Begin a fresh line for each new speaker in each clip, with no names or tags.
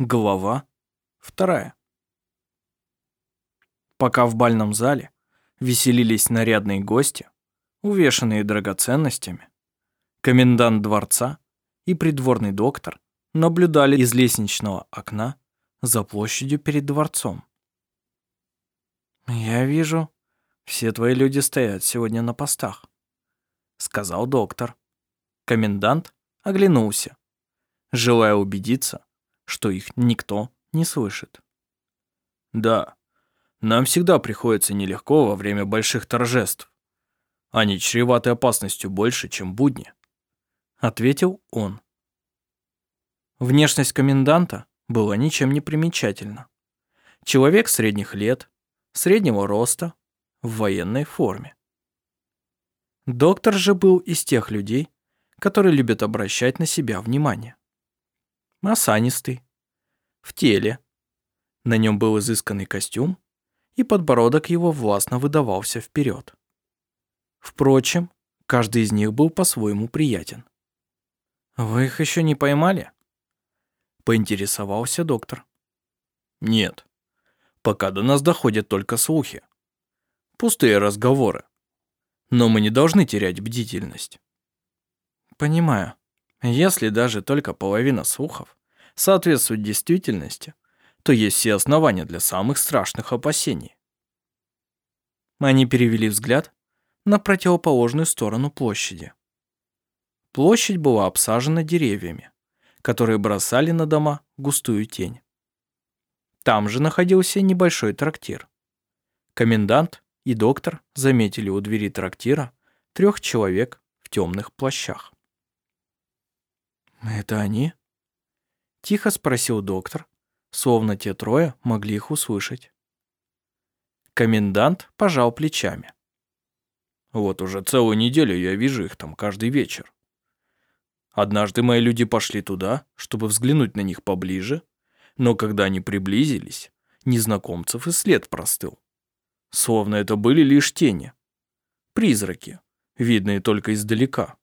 Глава вторая. Пока в бальном зале веселились нарядные гости, увешанные драгоценностями, комендант дворца и придворный доктор наблюдали из лестничного окна за площадью перед дворцом. «Я вижу, все твои люди стоят сегодня на постах», — сказал доктор. Комендант оглянулся, желая убедиться, что их никто не слышит.
Да, нам всегда приходится нелегко во время больших торжеств. Они чреваты опасностью больше, чем будни.
Ответил он. Внешность коменданта была ничем не примечательна. Человек средних лет, среднего роста, в военной форме. Доктор же был из тех людей, которые любят обращать на себя внимание осанистый, в теле. На нем был изысканный костюм, и подбородок его властно выдавался вперед. Впрочем, каждый из них был по-своему приятен. «Вы их еще не поймали?» Поинтересовался доктор.
«Нет. Пока до нас доходят только слухи. Пустые разговоры. Но мы не должны терять бдительность».
«Понимаю. Если даже только половина слухов соответствует действительности, то есть все основания для самых страшных опасений. Они перевели взгляд на противоположную сторону площади. Площадь была обсажена деревьями, которые бросали на дома густую тень. Там же находился небольшой трактир. Комендант и доктор заметили у двери трактира трех человек в темных плащах. «Это они?» Тихо спросил доктор, словно те трое могли их услышать. Комендант пожал плечами.
«Вот уже целую неделю я вижу их там каждый вечер. Однажды мои люди пошли туда, чтобы взглянуть на них поближе, но когда они приблизились, незнакомцев и след простыл. Словно это были лишь тени. Призраки, видные только издалека.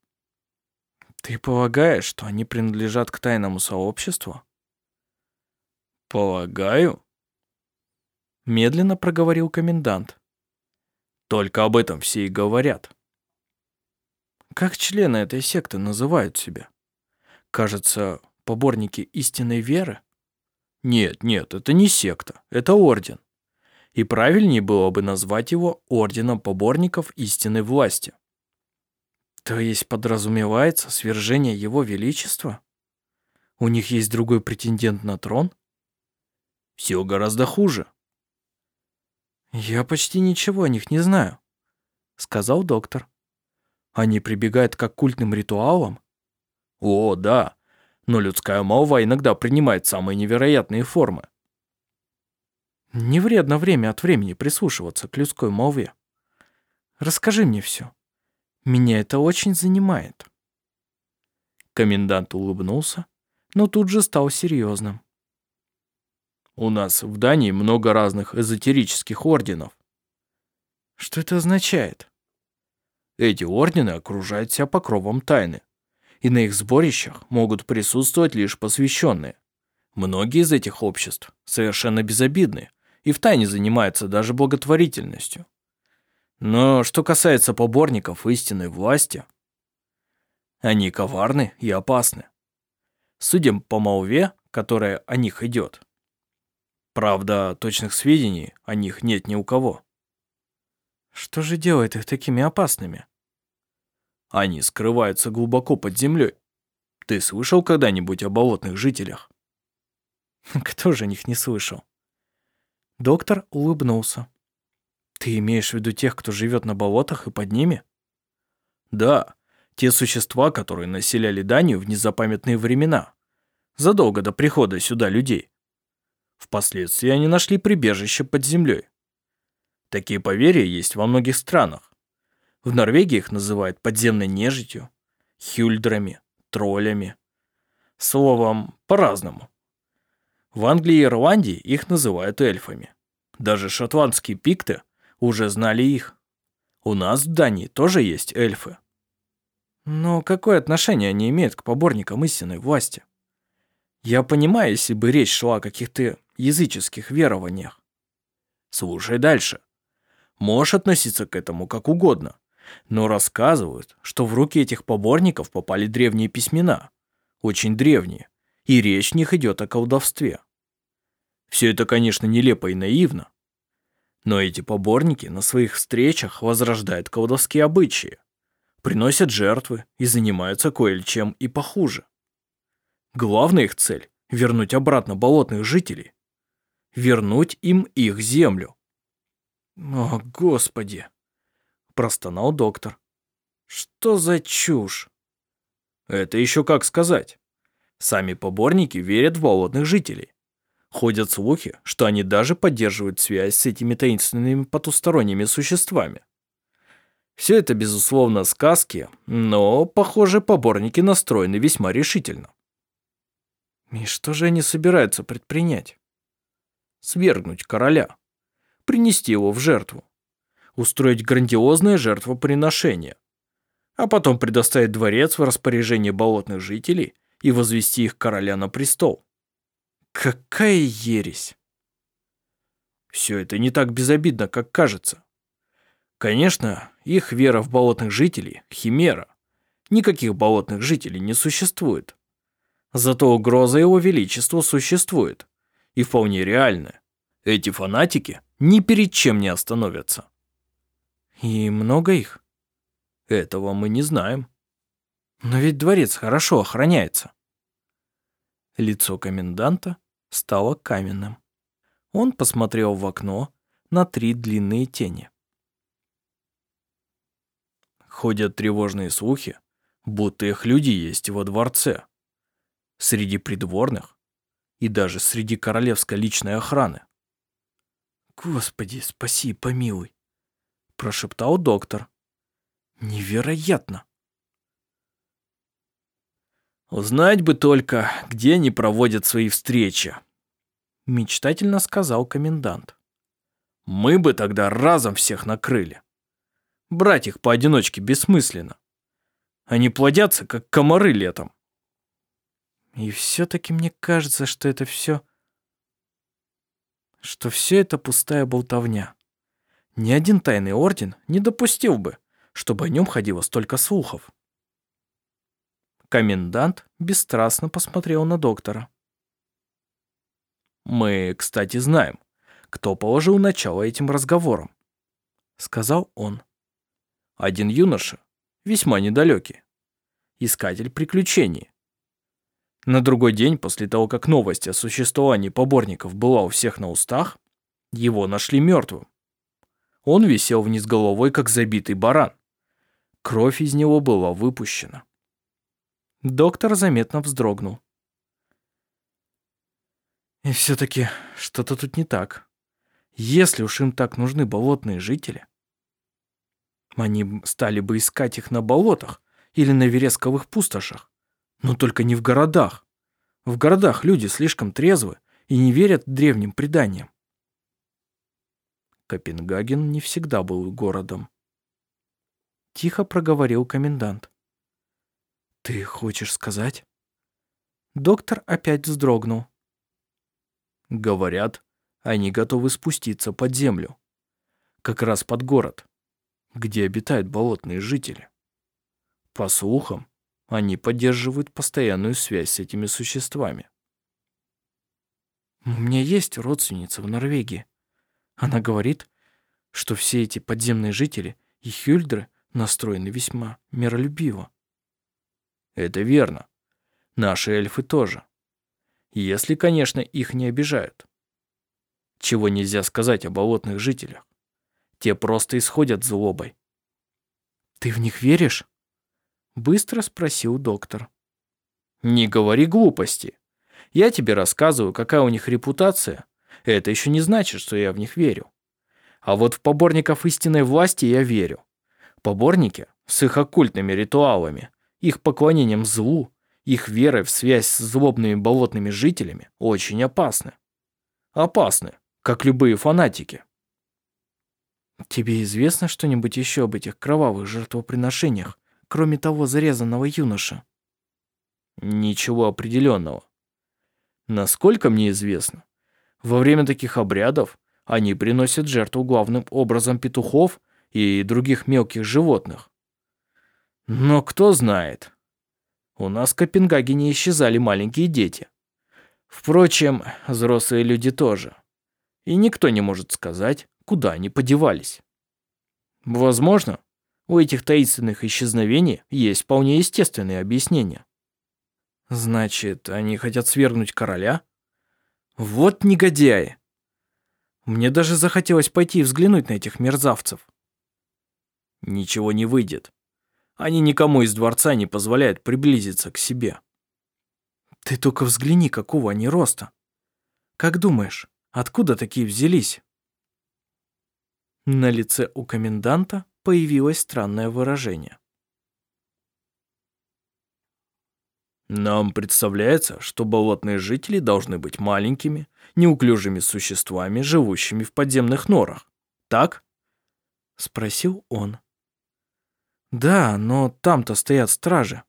Ты полагаешь, что они принадлежат к тайному сообществу?
Полагаю.
Медленно проговорил комендант.
Только об этом все и говорят.
Как члены этой секты называют себя? Кажется, поборники истинной веры?
Нет, нет, это не секта, это орден. И правильнее было бы назвать его орденом поборников истинной власти.
То есть подразумевается свержение его величества? У них есть другой претендент на трон?
Все гораздо хуже.
Я почти ничего о них не знаю, сказал доктор. Они прибегают к оккультным ритуалам?
О, да, но людская молва иногда принимает самые невероятные формы.
Не вредно время от времени прислушиваться к людской молве. Расскажи мне все. Меня это очень занимает. Комендант улыбнулся, но тут же стал серьезным.
У нас в Дании много разных эзотерических орденов.
Что это означает?
Эти ордены окружают себя покровом тайны, и на их сборищах могут присутствовать лишь посвященные. Многие из этих обществ совершенно безобидны и в тайне занимаются даже благотворительностью. Но что касается поборников истинной власти, они коварны и опасны. Судим по молве, которая о них идет. Правда, точных сведений о них нет ни у кого.
Что же делает их такими опасными?
Они скрываются глубоко под землей. Ты слышал когда-нибудь о болотных жителях?
Кто же о них не слышал? Доктор улыбнулся. Ты имеешь в виду тех, кто живет на болотах и под ними?
Да, те существа, которые населяли Данию в незапамятные времена, задолго до прихода сюда людей. Впоследствии они нашли прибежище под землей. Такие поверья есть во многих странах. В Норвегии их называют подземной нежитью, хюльдрами, троллями. Словом, по-разному. В Англии и Ирландии их называют эльфами. Даже шотландские пикты уже знали их. У нас в Дании тоже есть эльфы.
Но какое отношение они имеют к поборникам истинной власти? Я понимаю, если бы речь шла о каких-то языческих верованиях. Слушай дальше. Можешь относиться к этому как угодно, но рассказывают, что в руки этих поборников попали древние письмена, очень древние, и речь в них идет о колдовстве. Все это, конечно, нелепо и наивно, но эти поборники на своих встречах возрождают колдовские обычаи, приносят жертвы и занимаются кое-чем и похуже. Главная их цель – вернуть обратно болотных жителей. Вернуть им их землю. «О, Господи!» – простонал доктор. «Что за чушь?» «Это еще как сказать. Сами поборники верят в болотных жителей. Ходят слухи, что они даже поддерживают связь с этими таинственными потусторонними существами. Все это, безусловно, сказки, но, похоже, поборники настроены весьма решительно. И что же они собираются предпринять? Свергнуть короля, принести его в жертву, устроить грандиозное жертвоприношение, а потом предоставить дворец в распоряжение болотных жителей и возвести их короля на престол. Какая ересь! Все это не так безобидно, как кажется. Конечно, их вера в болотных жителей – химера. Никаких болотных жителей не существует. Зато угроза его величеству существует. И вполне реальная. Эти фанатики ни перед чем не остановятся. И много их? Этого мы не знаем. Но ведь дворец хорошо охраняется. Лицо коменданта стало каменным. Он посмотрел в окно на три длинные тени. Ходят тревожные слухи, будто их люди есть во дворце среди придворных и даже среди королевской личной охраны. «Господи, спаси, помилуй!» – прошептал доктор. «Невероятно!» «Узнать бы только, где они проводят свои встречи», – мечтательно сказал комендант. «Мы бы тогда разом всех накрыли. Брать их поодиночке бессмысленно. Они плодятся, как комары летом. И все-таки мне кажется, что это все... Что все это пустая болтовня. Ни один тайный орден не допустил бы, чтобы о нем ходило столько слухов. Комендант бесстрастно посмотрел на доктора. «Мы, кстати, знаем, кто положил начало этим разговорам», — сказал он. «Один юноша, весьма недалекий, искатель приключений, на другой день, после того, как новость о существовании поборников была у всех на устах, его нашли мертвым. Он висел вниз головой, как забитый баран. Кровь из него была выпущена. Доктор заметно вздрогнул. И все-таки что-то тут не так. Если уж им так нужны болотные жители, они стали бы искать их на болотах или на вересковых пустошах. Но только не в городах. В городах люди слишком трезвы и не верят древним преданиям. Копенгаген не всегда был городом. Тихо проговорил комендант. «Ты хочешь сказать?» Доктор опять вздрогнул. Говорят, они готовы спуститься под землю. Как раз под город, где обитают болотные жители. По слухам, они поддерживают постоянную связь с этими существами. У меня есть родственница в Норвегии. Она говорит, что все эти подземные жители и хюльдры настроены весьма миролюбиво. Это верно. Наши эльфы тоже. Если, конечно, их не обижают. Чего нельзя сказать о болотных жителях. Те просто исходят злобой. Ты в них веришь? Быстро спросил доктор. Не говори глупости. Я тебе рассказываю, какая у них репутация. Это еще не значит, что я в них верю. А вот в поборников истинной власти я верю. Поборники с их оккультными ритуалами, их поклонением злу, их верой в связь с злобными болотными жителями очень опасны. Опасны, как любые фанатики. Тебе известно что-нибудь еще об этих кровавых жертвоприношениях, кроме того зарезанного юноша? Ничего определенного. Насколько мне известно, во время таких обрядов они приносят жертву главным образом петухов и других мелких животных. Но кто знает. У нас в Копенгагене исчезали маленькие дети. Впрочем, взрослые люди тоже. И никто не может сказать, куда они подевались. Возможно, у этих таинственных исчезновений есть вполне естественные объяснения. Значит, они хотят свергнуть короля? Вот негодяи. Мне даже захотелось пойти и взглянуть на этих мерзавцев. Ничего не выйдет. Они никому из дворца не позволяют приблизиться к себе. Ты только взгляни, какого они роста. Как думаешь, откуда такие взялись? На лице у коменданта появилось странное выражение. Нам представляется, что болотные жители должны быть маленькими, неуклюжими существами, живущими в подземных норах. Так? Спросил он. Да, но там-то стоят стражи.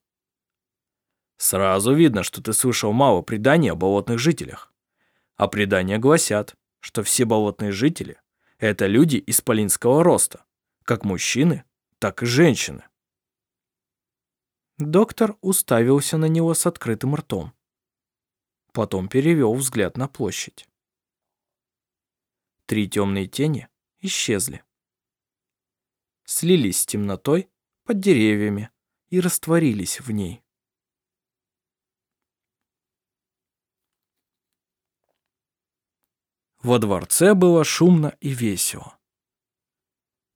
Сразу видно, что ты слышал мало преданий о болотных жителях. А предания гласят, что все болотные жители – это люди исполинского роста, как мужчины, так и женщины. Доктор уставился на него с открытым ртом. Потом перевел взгляд на площадь. Три темные тени исчезли. Слились с темнотой под деревьями и растворились в ней. Во дворце было шумно и весело.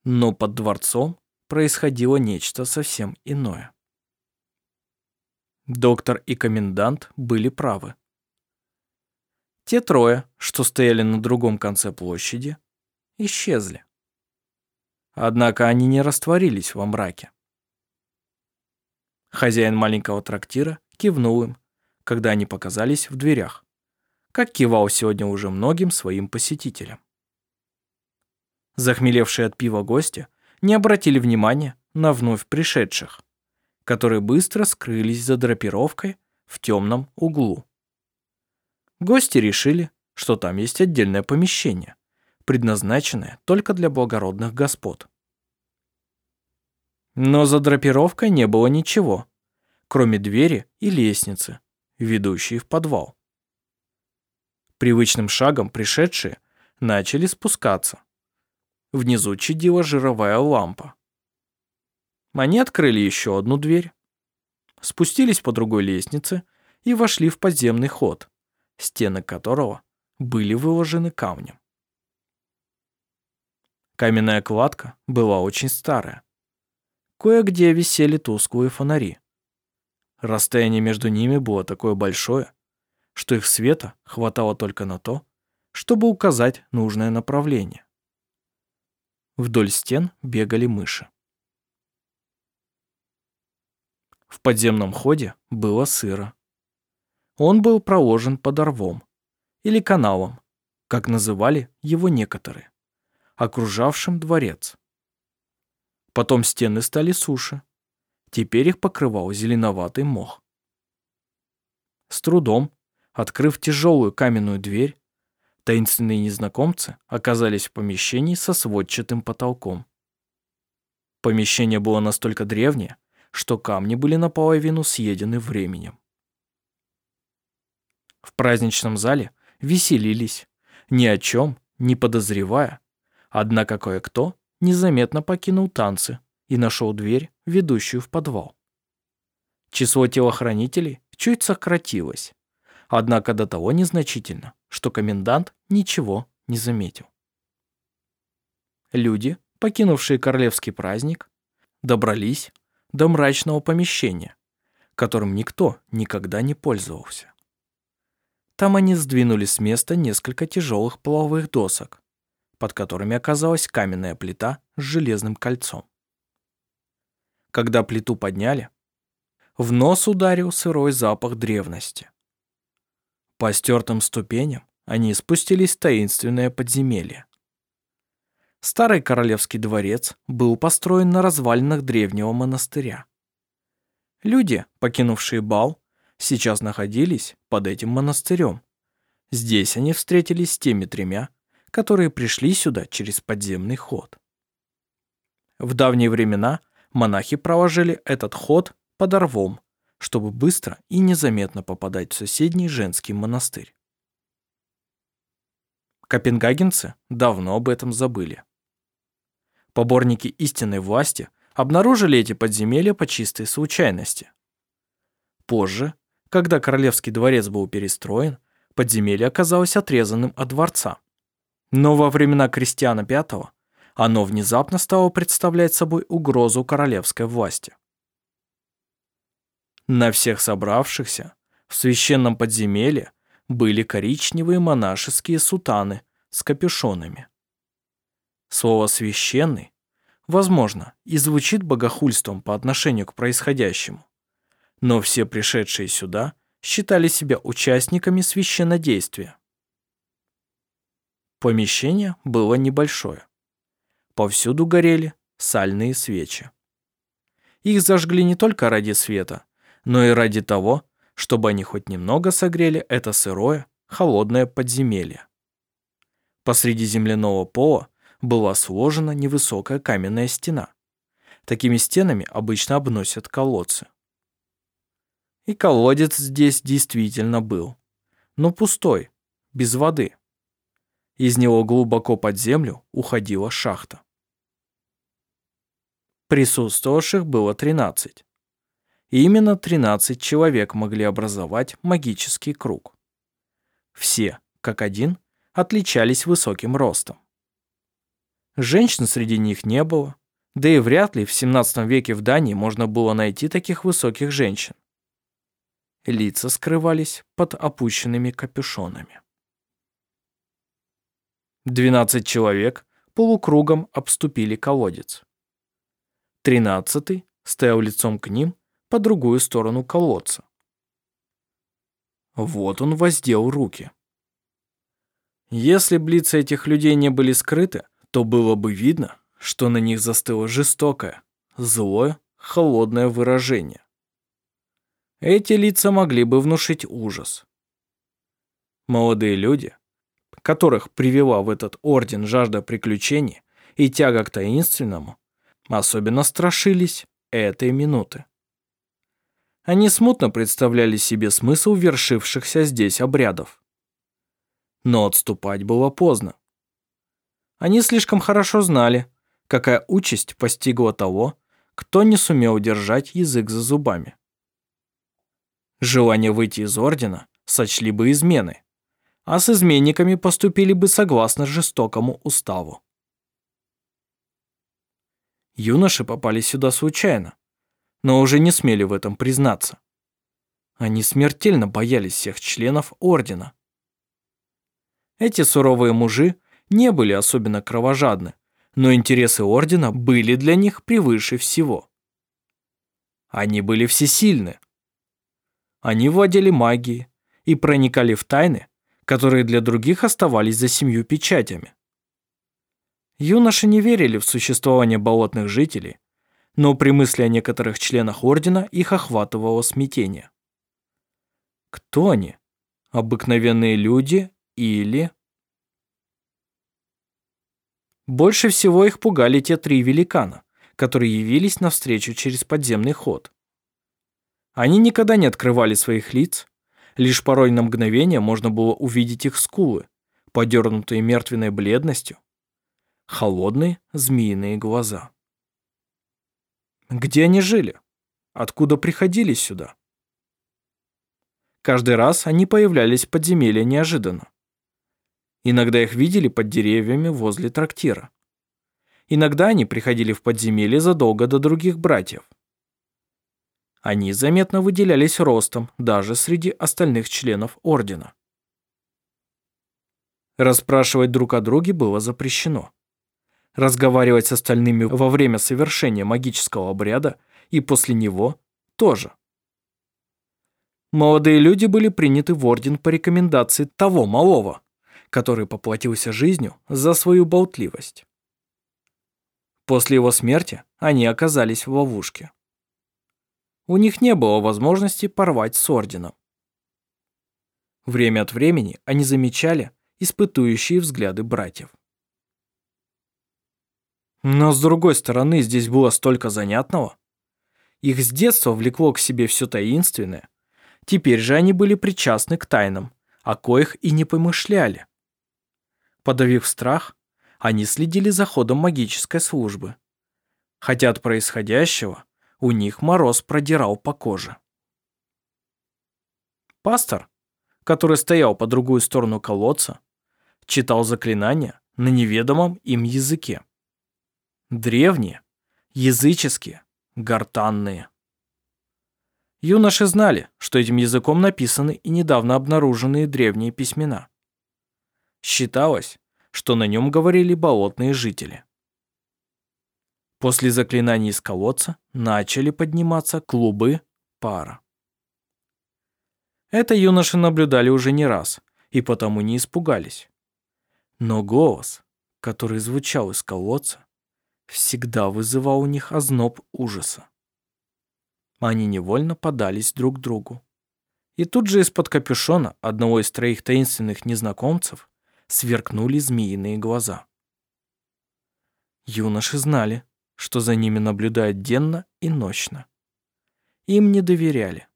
Но под дворцом происходило нечто совсем иное. Доктор и комендант были правы. Те трое, что стояли на другом конце площади, исчезли. Однако они не растворились во мраке. Хозяин маленького трактира кивнул им, когда они показались в дверях, как кивал сегодня уже многим своим посетителям. Захмелевшие от пива гости не обратили внимания на вновь пришедших которые быстро скрылись за драпировкой в темном углу. Гости решили, что там есть отдельное помещение, предназначенное только для благородных господ. Но за драпировкой не было ничего, кроме двери и лестницы, ведущей в подвал. Привычным шагом пришедшие начали спускаться. Внизу чадила жировая лампа. Они открыли еще одну дверь, спустились по другой лестнице и вошли в подземный ход, стены которого были выложены камнем. Каменная кладка была очень старая. Кое-где висели тусклые фонари. Расстояние между ними было такое большое, что их света хватало только на то, чтобы указать нужное направление. Вдоль стен бегали мыши. В подземном ходе было сыро. Он был проложен под рвом, или каналом, как называли его некоторые, окружавшим дворец. Потом стены стали суше. Теперь их покрывал зеленоватый мох. С трудом, открыв тяжелую каменную дверь, таинственные незнакомцы оказались в помещении со сводчатым потолком. Помещение было настолько древнее, что камни были наполовину съедены временем. В праздничном зале веселились, ни о чем не подозревая, однако кое-кто незаметно покинул танцы и нашел дверь, ведущую в подвал. Число телохранителей чуть сократилось, однако до того незначительно, что комендант ничего не заметил. Люди, покинувшие королевский праздник, добрались до мрачного помещения, которым никто никогда не пользовался. Там они сдвинули с места несколько тяжелых половых досок, под которыми оказалась каменная плита с железным кольцом. Когда плиту подняли, в нос ударил сырой запах древности. По стертым ступеням они спустились в таинственное подземелье. Старый королевский дворец был построен на развалинах древнего монастыря. Люди, покинувшие бал, сейчас находились под этим монастырем, Здесь они встретились с теми тремя, которые пришли сюда через подземный ход. В давние времена монахи проложили этот ход под рвом, чтобы быстро и незаметно попадать в соседний женский монастырь. Копенгагенцы давно об этом забыли. Поборники истинной власти обнаружили эти подземелья по чистой случайности. Позже, когда королевский дворец был перестроен, подземелье оказалось отрезанным от дворца. Но во времена Кристиана V оно внезапно стало представлять собой угрозу королевской власти. На всех собравшихся в священном подземелье были коричневые монашеские сутаны с капюшонами. Слово «священный» возможно, и звучит богохульством по отношению к происходящему. Но все пришедшие сюда считали себя участниками священнодействия. Помещение было небольшое. Повсюду горели сальные свечи. Их зажгли не только ради света, но и ради того, чтобы они хоть немного согрели это сырое, холодное подземелье. Посреди земляного пола была сложена невысокая каменная стена. Такими стенами обычно обносят колодцы. И колодец здесь действительно был, но пустой, без воды. Из него глубоко под землю уходила шахта. Присутствовавших было 13. И именно 13 человек могли образовать магический круг. Все, как один, отличались высоким ростом. Женщин среди них не было, да и вряд ли в 17 веке в Дании можно было найти таких высоких женщин. Лица скрывались под опущенными капюшонами. 12 человек полукругом обступили колодец. Тринадцатый стоял лицом к ним по другую сторону колодца. Вот он воздел руки. Если лица этих людей не были скрыты, то было бы видно, что на них застыло жестокое, злое, холодное выражение. Эти лица могли бы внушить ужас. Молодые люди, которых привела в этот орден жажда приключений и тяга к таинственному, особенно страшились этой минуты. Они смутно представляли себе смысл вершившихся здесь обрядов. Но отступать было поздно. Они слишком хорошо знали, какая участь постигла того, кто не сумел держать язык за зубами. Желание выйти из ордена сочли бы измены, а с изменниками поступили бы согласно жестокому уставу. Юноши попали сюда случайно, но уже не смели в этом признаться. Они смертельно боялись всех членов ордена. Эти суровые мужи не были особенно кровожадны, но интересы ордена были для них превыше всего. Они были всесильны. Они владели магией и проникали в тайны, которые для других оставались за семью печатями. Юноши не верили в существование болотных жителей, но при мысли о некоторых членах ордена их охватывало смятение. Кто они? Обыкновенные люди или... Больше всего их пугали те три великана, которые явились навстречу через подземный ход. Они никогда не открывали своих лиц, лишь порой на мгновение можно было увидеть их скулы, подернутые мертвенной бледностью, холодные змеиные глаза. Где они жили? Откуда приходили сюда? Каждый раз они появлялись в подземелье неожиданно. Иногда их видели под деревьями возле трактира. Иногда они приходили в подземелье задолго до других братьев. Они заметно выделялись ростом даже среди остальных членов ордена. Расспрашивать друг о друге было запрещено. Разговаривать с остальными во время совершения магического обряда и после него тоже. Молодые люди были приняты в орден по рекомендации того малого, который поплатился жизнью за свою болтливость. После его смерти они оказались в ловушке. У них не было возможности порвать с орденом. Время от времени они замечали испытующие взгляды братьев. Но с другой стороны, здесь было столько занятного. Их с детства влекло к себе все таинственное. Теперь же они были причастны к тайнам, о коих и не помышляли. Подавив страх, они следили за ходом магической службы. Хотя от происходящего у них мороз продирал по коже. Пастор, который стоял по другую сторону колодца, читал заклинания на неведомом им языке. Древние, языческие, гортанные. Юноши знали, что этим языком написаны и недавно обнаруженные древние письмена. Считалось, что на нем говорили болотные жители. После заклинаний из колодца начали подниматься клубы пара. Это юноши наблюдали уже не раз и потому не испугались. Но голос, который звучал из колодца, всегда вызывал у них озноб ужаса. Они невольно подались друг к другу. И тут же из-под капюшона одного из троих таинственных незнакомцев сверкнули змеиные глаза. Юноши знали, что за ними наблюдают денно и ночно. Им не доверяли.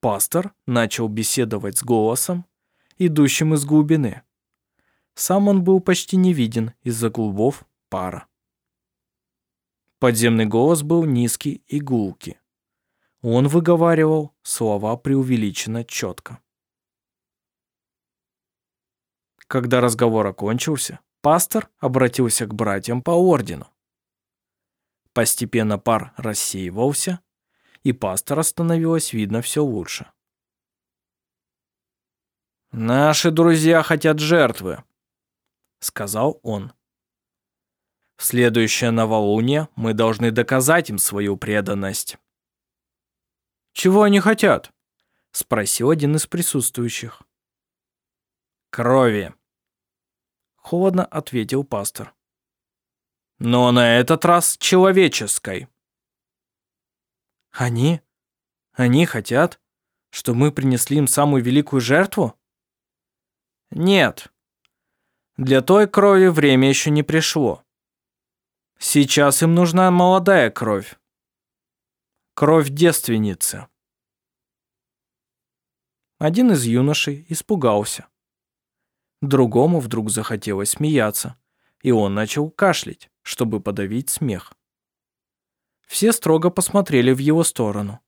Пастор начал беседовать с голосом, идущим из глубины. Сам он был почти не виден из-за клубов пара. Подземный голос был низкий и гулкий. Он выговаривал слова преувеличенно четко. Когда разговор окончился, пастор обратился к братьям по ордену. Постепенно пар рассеивался, и пастора становилось видно все лучше. «Наши друзья хотят жертвы», — сказал он. «В следующее новолуние мы должны доказать им свою преданность». «Чего они хотят?» — спросил один из присутствующих. «Крови», — холодно ответил пастор. «Но на этот раз человеческой». «Они? Они хотят, что мы принесли им самую великую жертву?» «Нет. Для той крови время еще не пришло. Сейчас им нужна молодая кровь. Кровь девственницы». Один из юношей испугался. Другому вдруг захотелось смеяться, и он начал кашлять, чтобы подавить смех. Все строго посмотрели в его сторону.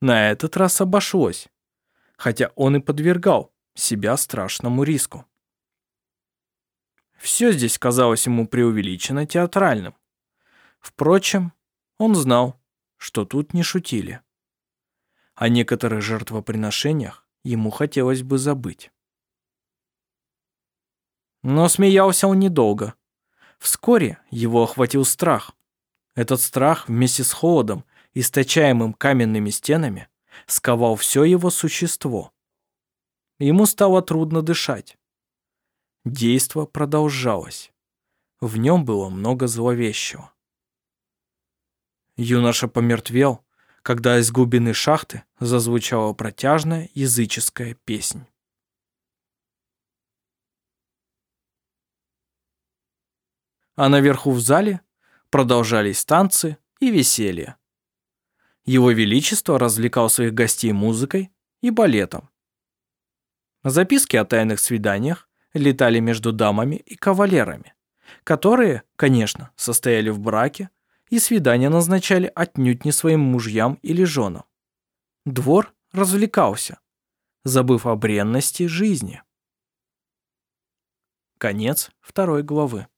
На этот раз обошлось, хотя он и подвергал себя страшному риску. Все здесь казалось ему преувеличенно театральным. Впрочем, он знал, что тут не шутили. О некоторых жертвоприношениях ему хотелось бы забыть. Но смеялся он недолго. Вскоре его охватил страх. Этот страх вместе с холодом, источаемым каменными стенами, сковал все его существо. Ему стало трудно дышать. Действо продолжалось. В нем было много зловещего. Юноша помертвел, когда из глубины шахты зазвучала протяжная языческая песнь. А наверху в зале продолжались танцы и веселье. Его Величество развлекал своих гостей музыкой и балетом. Записки о тайных свиданиях летали между дамами и кавалерами, которые, конечно, состояли в браке и свидания назначали отнюдь не своим мужьям или женам. Двор развлекался, забыв о бренности жизни. Конец второй главы.